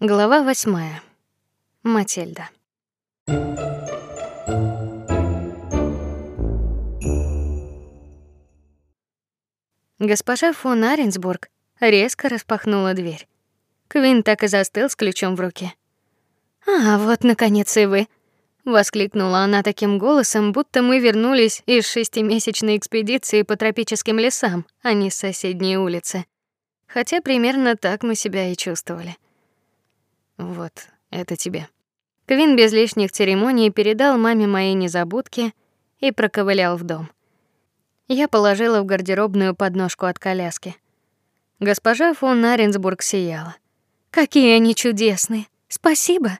Глава восьмая. Матильда. Госпожа фон Аренсбург резко распахнула дверь. Квин так и застыл с ключом в руке. "А, вот наконец и вы", воскликнула она таким голосом, будто мы вернулись из шестимесячной экспедиции по тропическим лесам, а не с соседней улицы. Хотя примерно так мы себя и чувствовали. Вот, это тебе. Квин без лишних церемоний передал маме мои незабудки и проковылял в дом. Я положила в гардеробную подножку от коляски. Госпожа фон Аренсбург сияла. Какие они чудесные. Спасибо.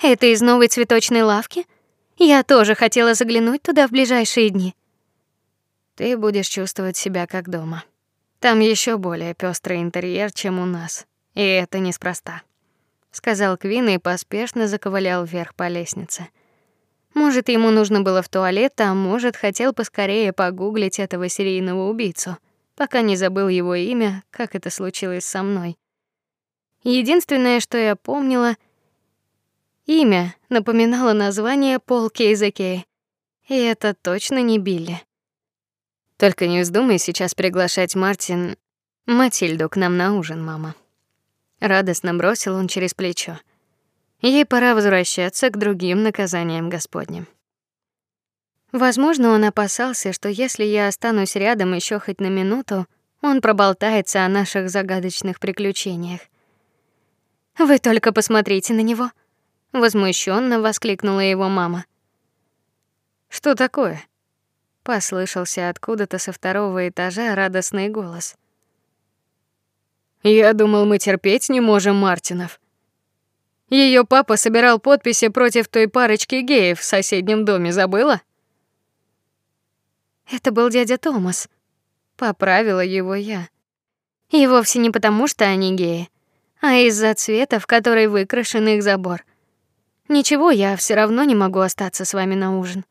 Это из новой цветочной лавки? Я тоже хотела заглянуть туда в ближайшие дни. Ты будешь чувствовать себя как дома. Там еще более пестрый интерьер, чем у нас, и это неспроста, сказал Квин и поспешно заковылял вверх по лестнице. Может, ему нужно было в туалет, а может, хотел поскорее погуглить этого серийного убийцу, пока не забыл его имя, как это случилось со мной. Единственное, что я помнила, имя напоминало название Пол Кейзекей. И это точно не Билли. Только не вздумай сейчас приглашать Мартин Матильду к нам на ужин, мама. Радостно бросил он через плечо. Ей пора возвращаться к другим наказаниям Господним. Возможно, он опасался, что если я останусь рядом еще хоть на минуту, он проболтается о наших загадочных приключениях. Вы только посмотрите на него, возмущенно воскликнула его мама. Что такое? Послышался откуда-то со второго этажа радостный голос. Я думал, мы терпеть не можем Мартинов. Ее папа собирал подписи против той парочки геев в соседнем доме, забыла? Это был дядя Томас. Поправила его я. И вовсе не потому, что они геи, а из-за цвета, в который выкрашен их забор. Ничего, я все равно не могу остаться с вами на ужин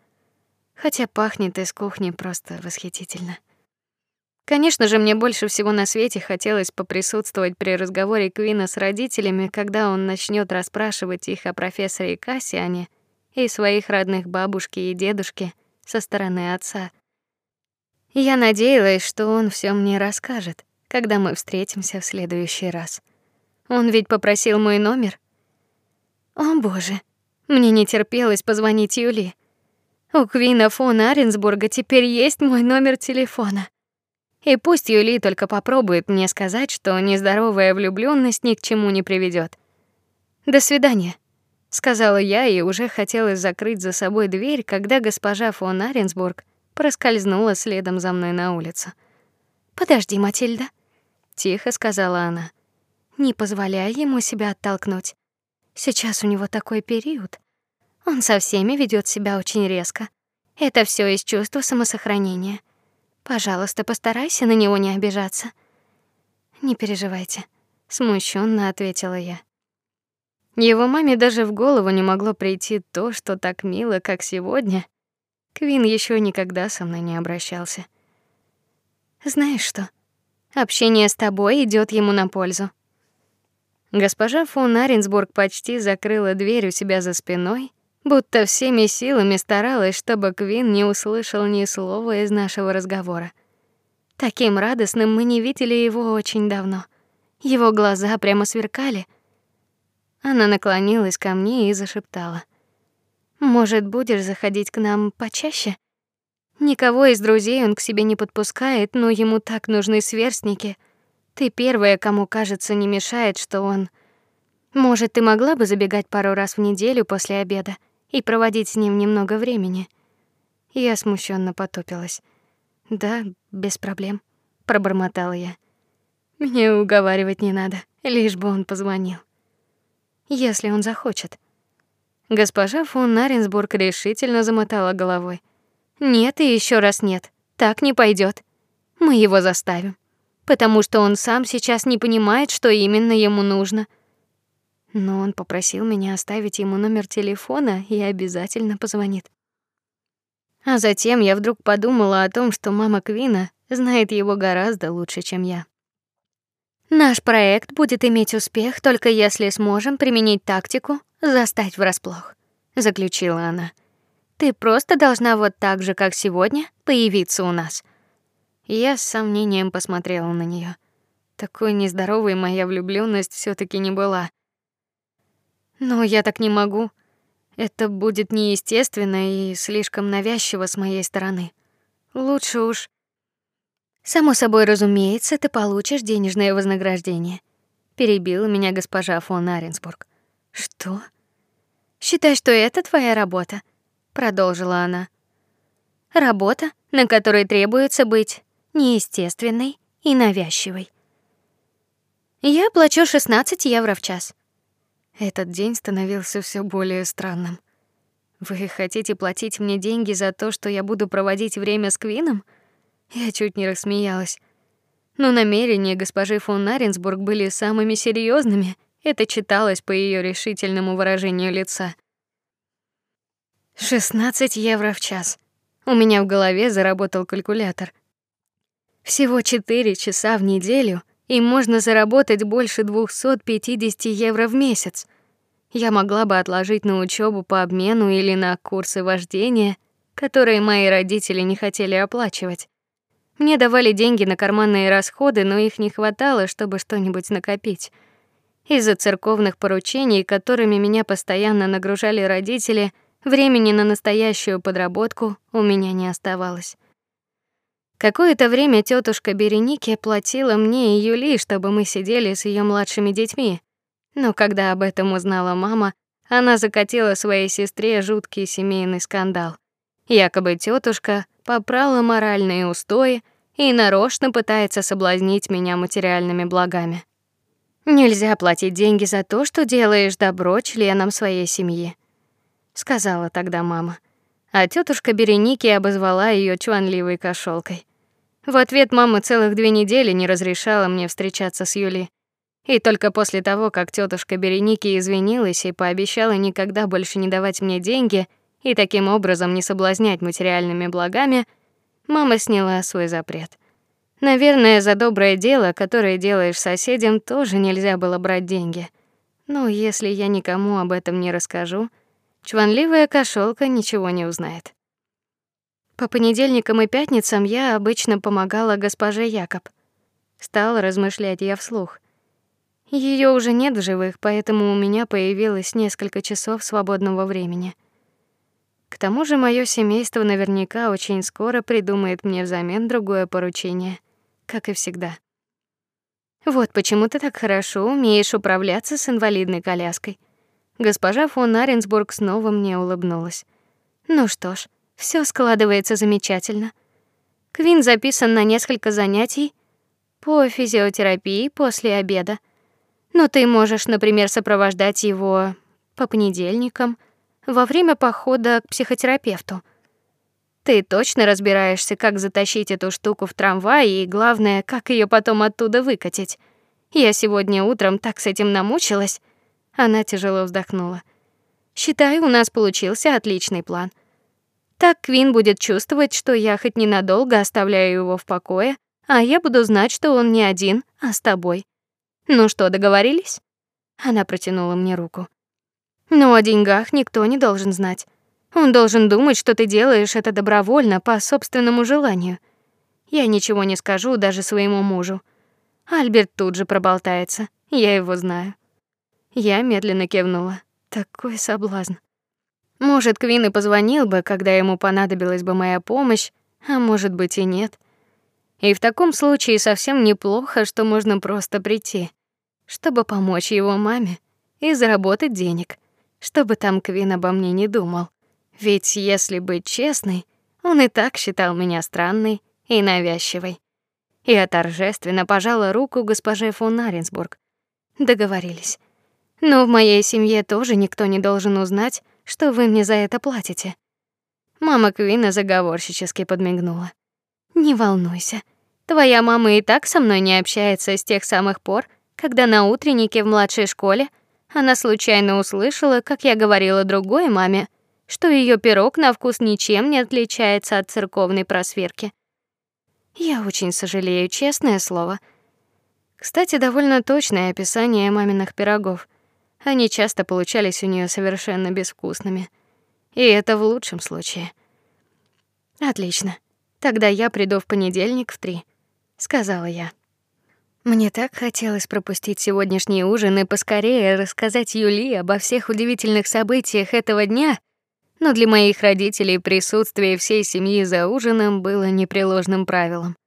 хотя пахнет из кухни просто восхитительно. Конечно же, мне больше всего на свете хотелось поприсутствовать при разговоре Квина с родителями, когда он начнет расспрашивать их о профессоре Кассиане и своих родных бабушке и дедушке со стороны отца. Я надеялась, что он все мне расскажет, когда мы встретимся в следующий раз. Он ведь попросил мой номер. О, боже, мне не терпелось позвонить Юли. У Квина фон Аренсбурга теперь есть мой номер телефона. И пусть Юли только попробует мне сказать, что нездоровая влюблённость ни к чему не приведёт. До свидания, сказала я и уже хотела закрыть за собой дверь, когда госпожа фон Аренсбург проскользнула следом за мной на улицу. Подожди, Матильда, тихо сказала она. Не позволяй ему себя оттолкнуть. Сейчас у него такой период. Он со всеми ведет себя очень резко. Это все из чувства самосохранения. Пожалуйста, постарайся на него не обижаться. Не переживайте, смущенно ответила я. Его маме даже в голову не могло прийти то, что так мило, как сегодня. Квин еще никогда со мной не обращался. Знаешь что? Общение с тобой идет ему на пользу. Госпожа фон Аренсбург почти закрыла дверь у себя за спиной будто всеми силами старалась, чтобы Квин не услышал ни слова из нашего разговора. Таким радостным мы не видели его очень давно. Его глаза прямо сверкали. Она наклонилась ко мне и зашептала: "Может, будешь заходить к нам почаще? Никого из друзей он к себе не подпускает, но ему так нужны сверстники. Ты первая, кому кажется, не мешает, что он Может, ты могла бы забегать пару раз в неделю после обеда? И проводить с ним немного времени. Я смущенно потупилась. Да, без проблем, пробормотала я. Мне уговаривать не надо, лишь бы он позвонил. Если он захочет. Госпожа фон Наренсбург решительно замотала головой. Нет и еще раз нет. Так не пойдет. Мы его заставим, потому что он сам сейчас не понимает, что именно ему нужно но он попросил меня оставить ему номер телефона и обязательно позвонит. А затем я вдруг подумала о том, что мама Квина знает его гораздо лучше, чем я. Наш проект будет иметь успех только если сможем применить тактику застать врасплох, заключила она. Ты просто должна вот так же, как сегодня, появиться у нас. Я с сомнением посмотрела на нее. Такой нездоровой моя влюблённость все таки не была. Но я так не могу. Это будет неестественно и слишком навязчиво с моей стороны. Лучше уж Само собой, разумеется, ты получишь денежное вознаграждение, перебила меня госпожа фон Аренсбург. Что? Считай, что это твоя работа, продолжила она. Работа, на которой требуется быть неестественной и навязчивой. Я плачу 16 евро в час. Этот день становился все более странным. Вы хотите платить мне деньги за то, что я буду проводить время с Квином? Я чуть не рассмеялась. Но намерения госпожи фон Наренсбург были самыми серьезными. Это читалось по ее решительному выражению лица. 16 евро в час. У меня в голове заработал калькулятор. Всего 4 часа в неделю, и можно заработать больше 250 евро в месяц. Я могла бы отложить на учебу по обмену или на курсы вождения, которые мои родители не хотели оплачивать. Мне давали деньги на карманные расходы, но их не хватало, чтобы что-нибудь накопить. Из-за церковных поручений, которыми меня постоянно нагружали родители, времени на настоящую подработку у меня не оставалось. Какое-то время тетушка Беренике платила мне и Юли, чтобы мы сидели с ее младшими детьми. Но когда об этом узнала мама, она закатила своей сестре жуткий семейный скандал. Якобы тетушка попрала моральные устои и нарочно пытается соблазнить меня материальными благами. Нельзя платить деньги за то, что делаешь добро членам своей семьи, сказала тогда мама. А тетушка Береники обозвала ее чванливой кошелкой. В ответ мама целых две недели не разрешала мне встречаться с Юлей. И только после того, как тетушка Береники извинилась и пообещала никогда больше не давать мне деньги, и таким образом не соблазнять материальными благами, мама сняла свой запрет. Наверное, за доброе дело, которое делаешь соседям, тоже нельзя было брать деньги. Но если я никому об этом не расскажу, чванливая кошелка ничего не узнает. По понедельникам и пятницам я обычно помогала госпоже Якоб. Стала размышлять я вслух. Ее уже нет в живых, поэтому у меня появилось несколько часов свободного времени. К тому же мое семейство наверняка очень скоро придумает мне взамен другое поручение, как и всегда. Вот почему ты так хорошо умеешь управляться с инвалидной коляской. Госпожа фон Аренсбург снова мне улыбнулась. Ну что ж, все складывается замечательно. Квин записан на несколько занятий по физиотерапии после обеда. Но ты можешь, например, сопровождать его по понедельникам во время похода к психотерапевту. Ты точно разбираешься, как затащить эту штуку в трамвай и главное, как ее потом оттуда выкатить. Я сегодня утром так с этим намучилась. Она тяжело вздохнула. Считаю, у нас получился отличный план. Так Квин будет чувствовать, что я хоть ненадолго оставляю его в покое, а я буду знать, что он не один, а с тобой. Ну что, договорились? Она протянула мне руку. Но о деньгах никто не должен знать. Он должен думать, что ты делаешь это добровольно, по собственному желанию. Я ничего не скажу даже своему мужу. Альберт тут же проболтается. Я его знаю. Я медленно кивнула. Такой соблазн. Может, Квин и позвонил бы, когда ему понадобилась бы моя помощь, а может быть и нет. И в таком случае совсем неплохо, что можно просто прийти, чтобы помочь его маме и заработать денег чтобы там Квин обо мне не думал. Ведь если быть честной, он и так считал меня странной и навязчивой. Я торжественно пожала руку госпоже фон Аренсбург. Договорились. Но в моей семье тоже никто не должен узнать, что вы мне за это платите. Мама Квина заговорщически подмигнула. Не волнуйся. Твоя мама и так со мной не общается с тех самых пор, когда на утреннике в младшей школе она случайно услышала, как я говорила другой маме, что ее пирог на вкус ничем не отличается от церковной просверки. Я очень сожалею, честное слово. Кстати, довольно точное описание маминых пирогов. Они часто получались у нее совершенно безвкусными. И это в лучшем случае. Отлично. Тогда я приду в понедельник в три, сказала я. Мне так хотелось пропустить сегодняшний ужин и поскорее рассказать Юли обо всех удивительных событиях этого дня, но для моих родителей присутствие всей семьи за ужином было непреложным правилом.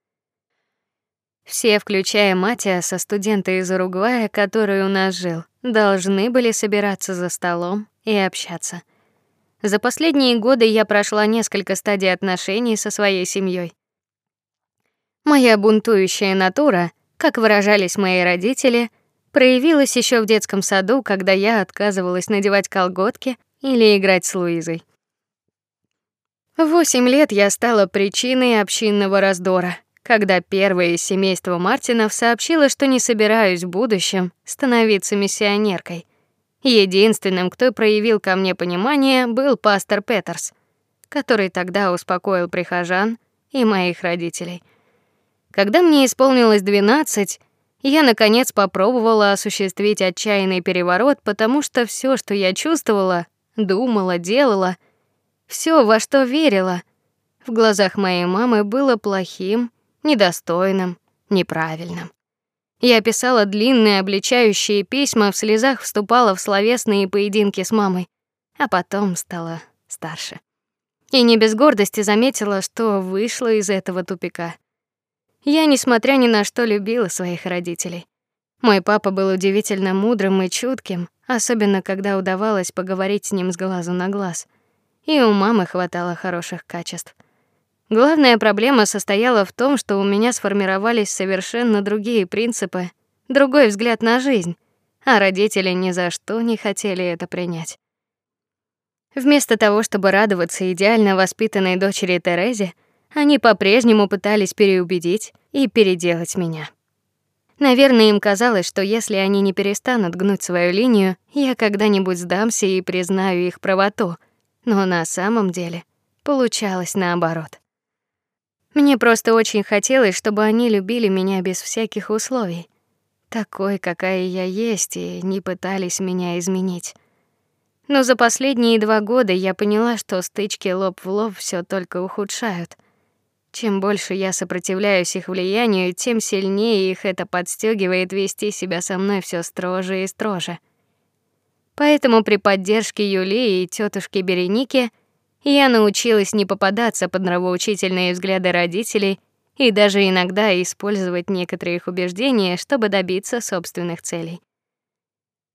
Все, включая Матиаса, студента из Уругвая, который у нас жил, должны были собираться за столом и общаться. За последние годы я прошла несколько стадий отношений со своей семьей. Моя бунтующая натура, как выражались мои родители, проявилась еще в детском саду, когда я отказывалась надевать колготки или играть с Луизой. В 8 лет я стала причиной общинного раздора, когда первая из семейства Мартинов сообщила, что не собираюсь в будущем становиться миссионеркой. Единственным, кто проявил ко мне понимание, был пастор Петерс, который тогда успокоил прихожан и моих родителей. Когда мне исполнилось 12, я наконец попробовала осуществить отчаянный переворот, потому что все, что я чувствовала, думала, делала, все, во что верила, в глазах моей мамы было плохим, недостойным, неправильным. Я писала длинные обличающие письма, в слезах вступала в словесные поединки с мамой, а потом стала старше. И не без гордости заметила, что вышла из этого тупика. Я, несмотря ни на что, любила своих родителей. Мой папа был удивительно мудрым и чутким, особенно когда удавалось поговорить с ним с глазу на глаз. И у мамы хватало хороших качеств. Главная проблема состояла в том, что у меня сформировались совершенно другие принципы, другой взгляд на жизнь, а родители ни за что не хотели это принять. Вместо того, чтобы радоваться идеально воспитанной дочери Терезе, они по-прежнему пытались переубедить и переделать меня. Наверное, им казалось, что если они не перестанут гнуть свою линию, я когда-нибудь сдамся и признаю их правоту. Но на самом деле получалось наоборот. Мне просто очень хотелось, чтобы они любили меня без всяких условий, такой, какая я есть, и не пытались меня изменить. Но за последние два года я поняла, что стычки лоб в лоб все только ухудшают. Чем больше я сопротивляюсь их влиянию, тем сильнее их это подстегивает вести себя со мной все строже и строже. Поэтому при поддержке Юлии и тетушки Береники я научилась не попадаться под нравоучительные взгляды родителей и даже иногда использовать некоторые их убеждения, чтобы добиться собственных целей.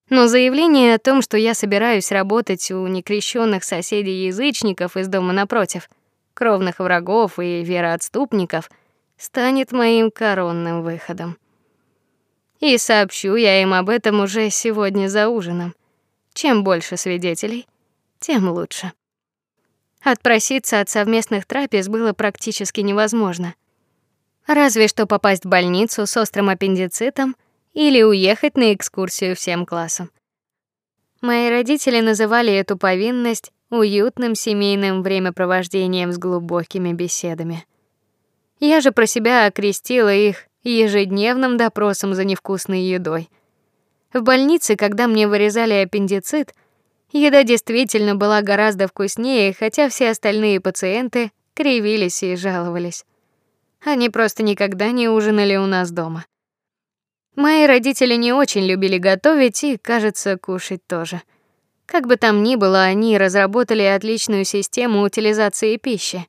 Но заявление о том, что я собираюсь работать у некрещенных соседей-язычников из дома напротив, кровных врагов и вероотступников, станет моим коронным выходом. И сообщу я им об этом уже сегодня за ужином. Чем больше свидетелей, тем лучше. Отпроситься от совместных трапез было практически невозможно. Разве что попасть в больницу с острым аппендицитом или уехать на экскурсию всем классом. Мои родители называли эту повинность уютным семейным времяпровождением с глубокими беседами. Я же про себя окрестила их ежедневным допросом за невкусной едой. В больнице, когда мне вырезали аппендицит, Еда действительно была гораздо вкуснее, хотя все остальные пациенты кривились и жаловались. Они просто никогда не ужинали у нас дома. Мои родители не очень любили готовить и, кажется, кушать тоже. Как бы там ни было, они разработали отличную систему утилизации пищи.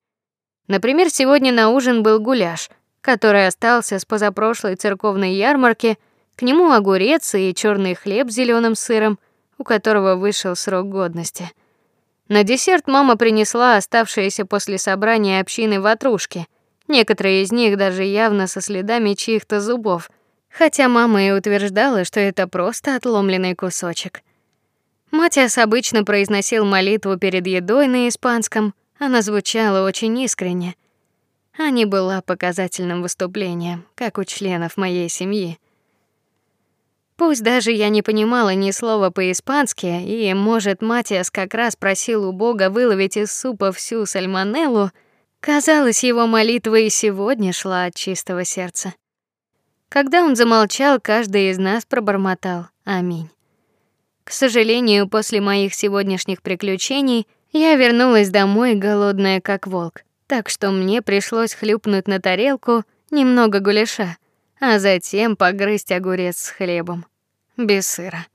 Например, сегодня на ужин был гуляш, который остался с позапрошлой церковной ярмарки, к нему огурец и черный хлеб с зеленым сыром, у которого вышел срок годности. На десерт мама принесла оставшиеся после собрания общины ватрушки. Некоторые из них даже явно со следами чьих-то зубов, хотя мама и утверждала, что это просто отломленный кусочек. Матиас обычно произносил молитву перед едой на испанском, она звучала очень искренне, а не была показательным выступлением, как у членов моей семьи. Пусть даже я не понимала ни слова по-испански, и, может, Матиас как раз просил у Бога выловить из супа всю сальмонеллу, казалось, его молитва и сегодня шла от чистого сердца. Когда он замолчал, каждый из нас пробормотал: "Аминь". К сожалению, после моих сегодняшних приключений я вернулась домой голодная как волк, так что мне пришлось хлюпнуть на тарелку немного гуляша, а затем погрызть огурец с хлебом без сыра.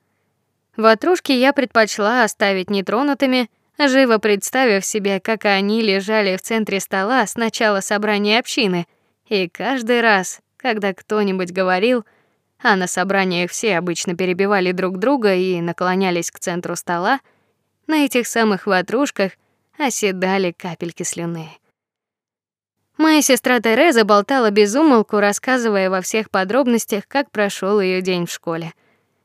Ватрушки я предпочла оставить нетронутыми, живо представив себе, как они лежали в центре стола с начала собрания общины, и каждый раз, когда кто-нибудь говорил, а на собраниях все обычно перебивали друг друга и наклонялись к центру стола, на этих самых ватрушках оседали капельки слюны. Моя сестра Тереза болтала без умолку, рассказывая во всех подробностях, как прошел ее день в школе.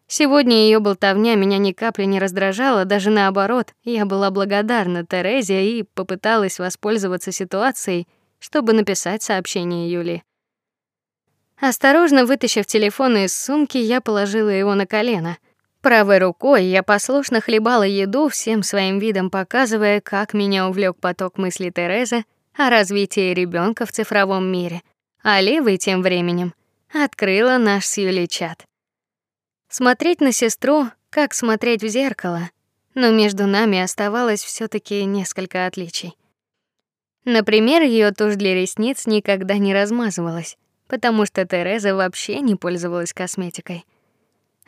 Сегодня ее болтовня меня ни капли не раздражала, даже наоборот. Я была благодарна Терезе и попыталась воспользоваться ситуацией, чтобы написать сообщение Юли. Осторожно вытащив телефон из сумки, я положила его на колено. Правой рукой я послушно хлебала еду, всем своим видом показывая, как меня увлек поток мыслей Терезы о развитии ребенка в цифровом мире. А левой тем временем открыла наш с Юлей чат. Смотреть на сестру, как смотреть в зеркало, но между нами оставалось все таки несколько отличий. Например, ее тушь для ресниц никогда не размазывалась потому что Тереза вообще не пользовалась косметикой.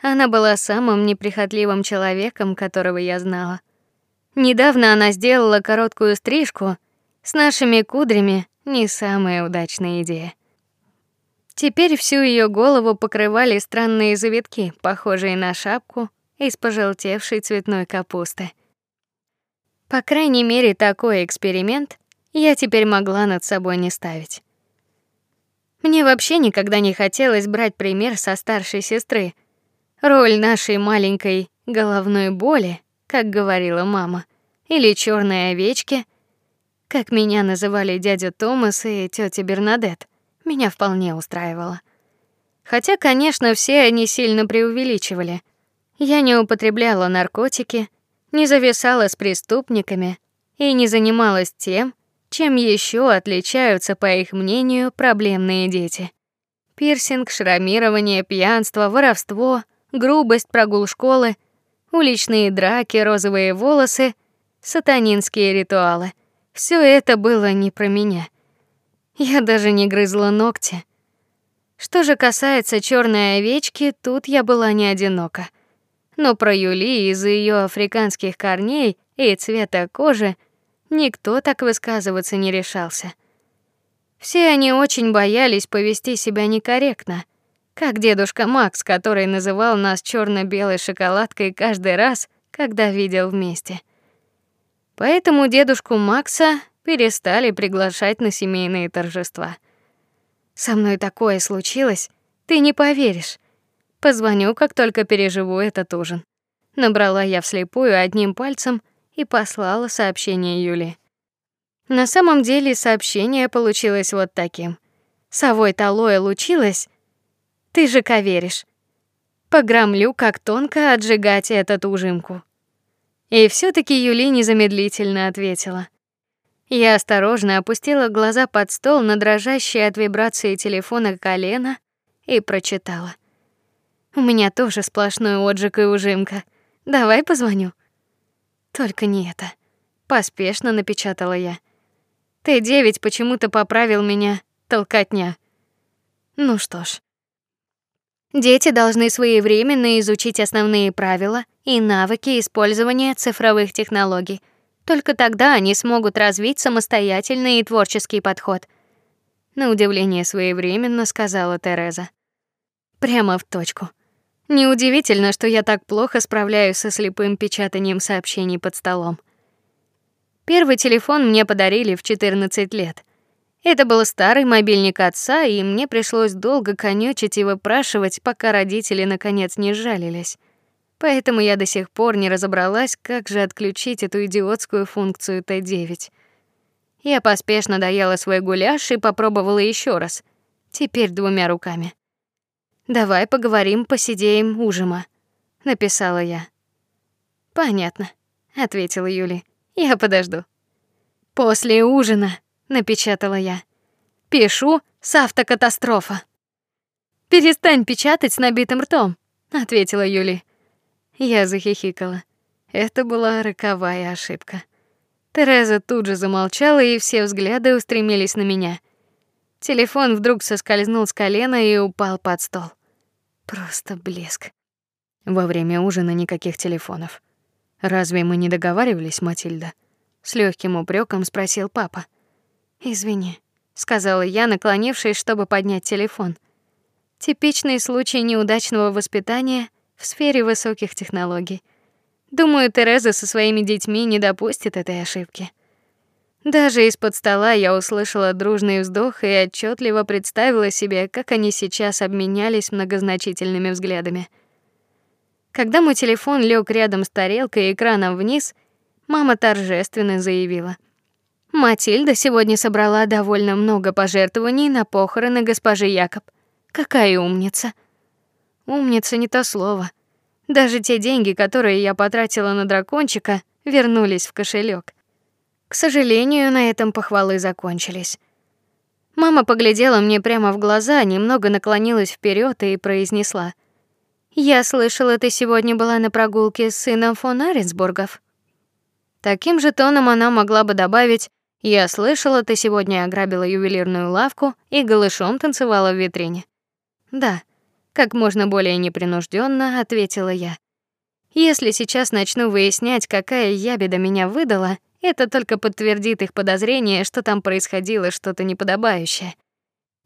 Она была самым неприхотливым человеком, которого я знала. Недавно она сделала короткую стрижку с нашими кудрями, не самая удачная идея. Теперь всю ее голову покрывали странные завитки, похожие на шапку из пожелтевшей цветной капусты. По крайней мере, такой эксперимент я теперь могла над собой не ставить. Мне вообще никогда не хотелось брать пример со старшей сестры. Роль нашей маленькой головной боли, как говорила мама, или черной овечки, как меня называли дядя Томас и тетя Бернадет, меня вполне устраивала. Хотя, конечно, все они сильно преувеличивали. Я не употребляла наркотики, не зависала с преступниками и не занималась тем, чем еще отличаются, по их мнению, проблемные дети? Пирсинг, шрамирование, пьянство, воровство, грубость, прогул школы, уличные драки, розовые волосы, сатанинские ритуалы. Все это было не про меня. Я даже не грызла ногти. Что же касается черной овечки, тут я была не одинока. Но про Юли из-за ее африканских корней и цвета кожи Никто так высказываться не решался. Все они очень боялись повести себя некорректно, как дедушка Макс, который называл нас черно белой шоколадкой каждый раз, когда видел вместе. Поэтому дедушку Макса перестали приглашать на семейные торжества. Со мной такое случилось, ты не поверишь. Позвоню, как только переживу этот ужин. Набрала я вслепую одним пальцем и послала сообщение Юле. На самом деле сообщение получилось вот таким: "Совой талоя лучилась, ты же коверишь. Пограмлю, как тонко отжигать эту ужимку". И все таки Юли незамедлительно ответила. Я осторожно опустила глаза под стол на дрожащее от вибрации телефона колено и прочитала: "У меня тоже сплошной отжиг и ужимка. Давай позвоню". Только не это. Поспешно напечатала я. Т9 почему-то поправил меня, толкотня. Ну что ж. Дети должны своевременно изучить основные правила и навыки использования цифровых технологий. Только тогда они смогут развить самостоятельный и творческий подход. На удивление своевременно сказала Тереза. Прямо в точку. Неудивительно, что я так плохо справляюсь со слепым печатанием сообщений под столом. Первый телефон мне подарили в 14 лет. Это был старый мобильник отца, и мне пришлось долго конючить и выпрашивать, пока родители наконец не сжалились. Поэтому я до сих пор не разобралась, как же отключить эту идиотскую функцию Т9. Я поспешно доела свой гуляш и попробовала еще раз. Теперь двумя руками. Давай поговорим, посидеем, ужима, написала я. Понятно, ответила Юля. Я подожду. После ужина, напечатала я. Пишу с автокатастрофа. Перестань печатать с набитым ртом, ответила Юли. Я захихикала. Это была роковая ошибка. Тереза тут же замолчала, и все взгляды устремились на меня. Телефон вдруг соскользнул с колена и упал под стол. Просто блеск. Во время ужина никаких телефонов. Разве мы не договаривались, Матильда? С легким упреком спросил папа. Извини, сказала я, наклонившись, чтобы поднять телефон. Типичный случай неудачного воспитания в сфере высоких технологий. Думаю, Тереза со своими детьми не допустит этой ошибки. Даже из-под стола я услышала дружный вздох и отчетливо представила себе, как они сейчас обменялись многозначительными взглядами. Когда мой телефон лег рядом с тарелкой и экраном вниз, мама торжественно заявила: "Матильда сегодня собрала довольно много пожертвований на похороны госпожи Якоб. Какая умница!" Умница не то слово. Даже те деньги, которые я потратила на дракончика, вернулись в кошелек. К сожалению, на этом похвалы закончились. Мама поглядела мне прямо в глаза, немного наклонилась вперед и произнесла: "Я слышала, ты сегодня была на прогулке с сыном фон Аренсбургов". Таким же тоном она могла бы добавить: "Я слышала, ты сегодня ограбила ювелирную лавку и голышом танцевала в витрине". Да, как можно более непринужденно ответила я. Если сейчас начну выяснять, какая ябеда меня выдала, это только подтвердит их подозрение, что там происходило что-то неподобающее.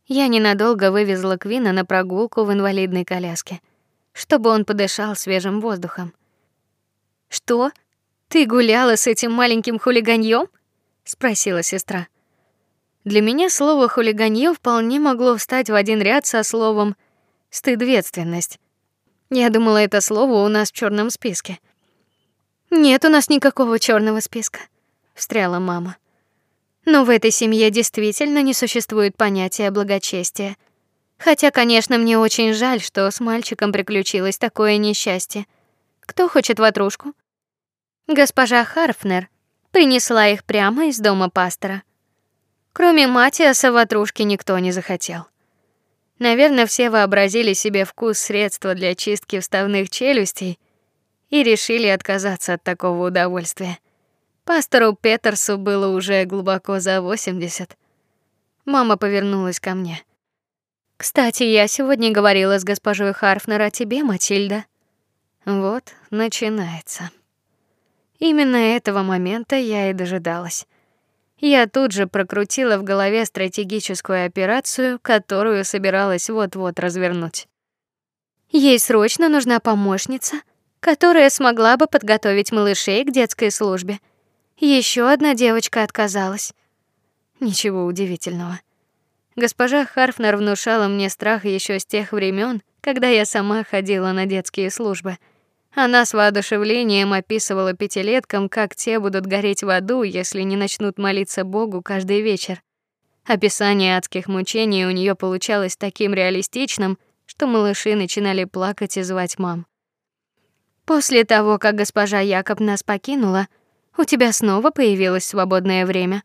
Я ненадолго вывезла Квина на прогулку в инвалидной коляске, чтобы он подышал свежим воздухом. Что? Ты гуляла с этим маленьким хулиганьем? спросила сестра. Для меня слово хулиганье вполне могло встать в один ряд со словом стыдветственность. Я думала, это слово у нас в черном списке. Нет у нас никакого черного списка, встряла мама. Но в этой семье действительно не существует понятия благочестия. Хотя, конечно, мне очень жаль, что с мальчиком приключилось такое несчастье. Кто хочет ватрушку? Госпожа Харфнер принесла их прямо из дома пастора. Кроме Матиаса ватрушки никто не захотел. Наверное, все вообразили себе вкус средства для чистки вставных челюстей и решили отказаться от такого удовольствия. Пастору Петерсу было уже глубоко за 80. Мама повернулась ко мне. Кстати, я сегодня говорила с госпожой Харфнер о тебе, Матильда. Вот, начинается. Именно этого момента я и дожидалась. Я тут же прокрутила в голове стратегическую операцию, которую собиралась вот-вот развернуть. Ей срочно нужна помощница, которая смогла бы подготовить малышей к детской службе. Еще одна девочка отказалась. Ничего удивительного. Госпожа Харфнер внушала мне страх еще с тех времен, когда я сама ходила на детские службы. Она с воодушевлением описывала пятилеткам, как те будут гореть в аду, если не начнут молиться Богу каждый вечер. Описание адских мучений у нее получалось таким реалистичным, что малыши начинали плакать и звать мам. После того, как госпожа Якоб нас покинула, у тебя снова появилось свободное время,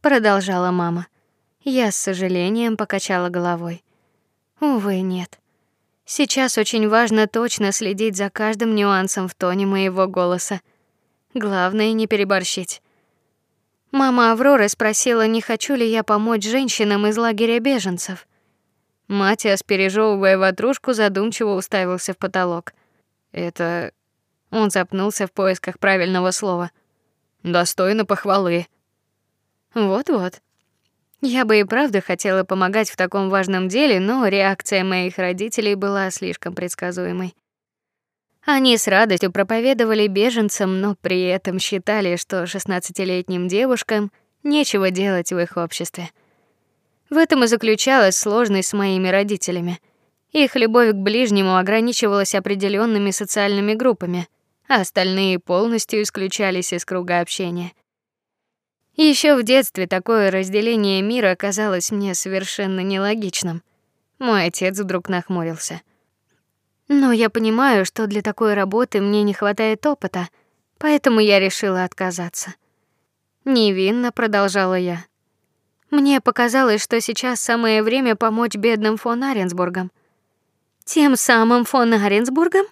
продолжала мама. Я с сожалением покачала головой. Увы, нет. Сейчас очень важно точно следить за каждым нюансом в тоне моего голоса. Главное не переборщить. Мама Авроры спросила, не хочу ли я помочь женщинам из лагеря беженцев. Матиас, пережевывая ватрушку, задумчиво уставился в потолок. Это он запнулся в поисках правильного слова. Достойно похвалы. Вот-вот. Я бы и правда хотела помогать в таком важном деле, но реакция моих родителей была слишком предсказуемой. Они с радостью проповедовали беженцам, но при этом считали, что шестнадцатилетним девушкам нечего делать в их обществе. В этом и заключалась сложность с моими родителями. Их любовь к ближнему ограничивалась определенными социальными группами, а остальные полностью исключались из круга общения. Еще в детстве такое разделение мира казалось мне совершенно нелогичным. Мой отец вдруг нахмурился. Но я понимаю, что для такой работы мне не хватает опыта, поэтому я решила отказаться. Невинно продолжала я. Мне показалось, что сейчас самое время помочь бедным фон Аренсбургам. Тем самым фон Аренсбургом?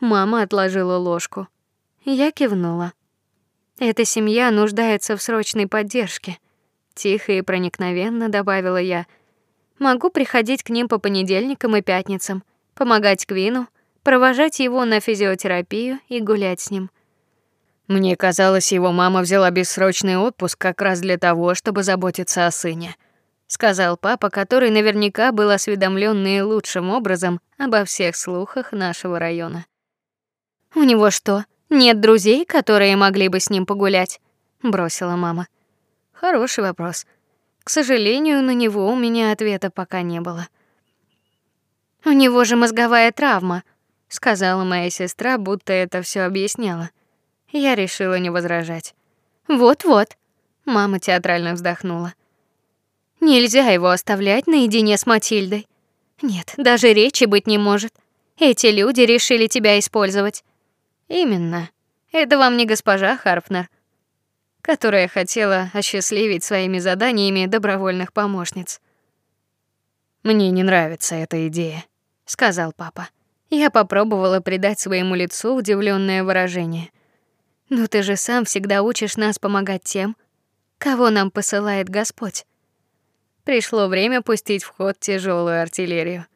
Мама отложила ложку. Я кивнула. Эта семья нуждается в срочной поддержке, тихо и проникновенно добавила я. Могу приходить к ним по понедельникам и пятницам, помогать Квину, провожать его на физиотерапию и гулять с ним. Мне казалось, его мама взяла бессрочный отпуск как раз для того, чтобы заботиться о сыне, сказал папа, который наверняка был осведомлен наилучшим образом обо всех слухах нашего района. У него что, нет друзей, которые могли бы с ним погулять? бросила мама. Хороший вопрос. К сожалению, на него у меня ответа пока не было. У него же мозговая травма, сказала моя сестра, будто это все объясняло. Я решила не возражать. Вот-вот, мама театрально вздохнула. Нельзя его оставлять наедине с Матильдой. Нет, даже речи быть не может. Эти люди решили тебя использовать. Именно. Это вам не госпожа Харпнер, которая хотела осчастливить своими заданиями добровольных помощниц. Мне не нравится эта идея, сказал папа. Я попробовала придать своему лицу удивленное выражение. Но ты же сам всегда учишь нас помогать тем, кого нам посылает Господь. Пришло время пустить в ход тяжелую артиллерию.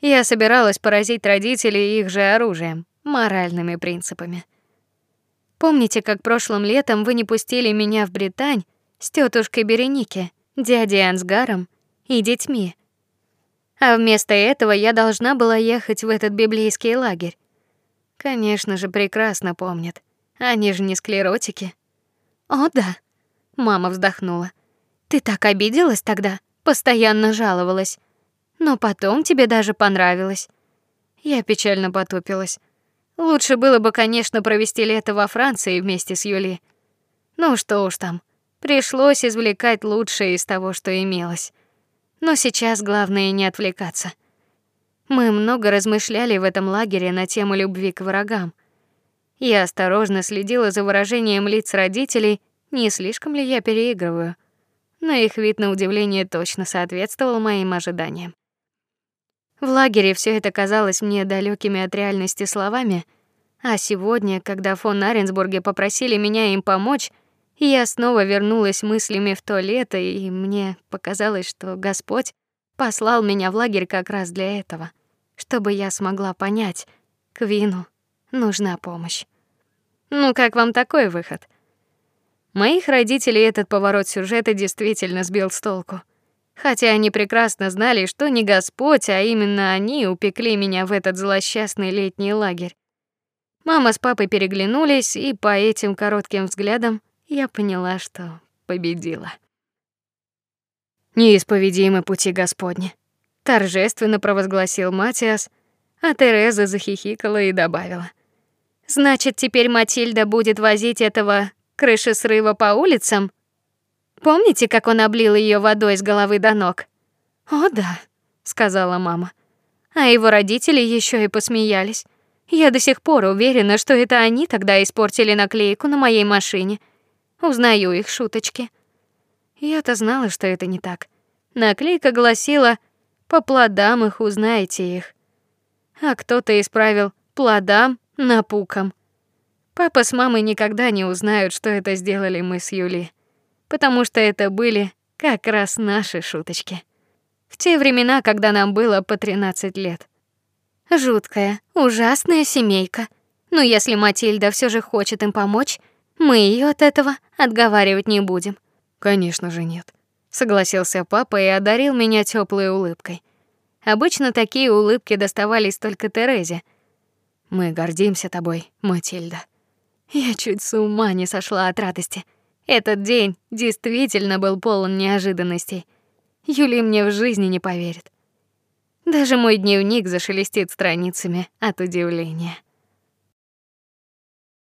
Я собиралась поразить родителей их же оружием, моральными принципами. Помните, как прошлым летом вы не пустили меня в Британь с тетушкой Беренике, дядей Ансгаром и детьми? А вместо этого я должна была ехать в этот библейский лагерь. Конечно же, прекрасно помнят. Они же не склеротики. О, да. Мама вздохнула. Ты так обиделась тогда, постоянно жаловалась. Но потом тебе даже понравилось. Я печально потупилась. Лучше было бы, конечно, провести лето во Франции вместе с Юли. Ну что уж там, пришлось извлекать лучшее из того, что имелось. Но сейчас главное не отвлекаться. Мы много размышляли в этом лагере на тему любви к врагам. Я осторожно следила за выражением лиц родителей, не слишком ли я переигрываю. Но их вид на удивление точно соответствовал моим ожиданиям. В лагере все это казалось мне далекими от реальности словами, а сегодня, когда фон Аренсбурге попросили меня им помочь, я снова вернулась мыслями в то лето, и мне показалось, что Господь послал меня в лагерь как раз для этого, чтобы я смогла понять, Квину нужна помощь. Ну как вам такой выход? Моих родителей этот поворот сюжета действительно сбил с толку хотя они прекрасно знали, что не Господь, а именно они упекли меня в этот злосчастный летний лагерь. Мама с папой переглянулись, и по этим коротким взглядам я поняла, что победила. Неисповедимы пути Господни, торжественно провозгласил Матиас, а Тереза захихикала и добавила: Значит, теперь Матильда будет возить этого крышесрыва по улицам Помните, как он облил ее водой с головы до ног? О, да, сказала мама. А его родители еще и посмеялись. Я до сих пор уверена, что это они тогда испортили наклейку на моей машине. Узнаю их шуточки. Я-то знала, что это не так. Наклейка гласила: "По плодам их узнаете их". А кто-то исправил "плодам напуком". Папа с мамой никогда не узнают, что это сделали мы с Юлей потому что это были как раз наши шуточки. В те времена, когда нам было по 13 лет. Жуткая, ужасная семейка. Но если Матильда все же хочет им помочь, мы ее от этого отговаривать не будем. Конечно же нет, согласился папа и одарил меня теплой улыбкой. Обычно такие улыбки доставались только Терезе. Мы гордимся тобой, Матильда. Я чуть с ума не сошла от радости. Этот день действительно был полон неожиданностей. Юли мне в жизни не поверит. Даже мой дневник зашелестит страницами от удивления.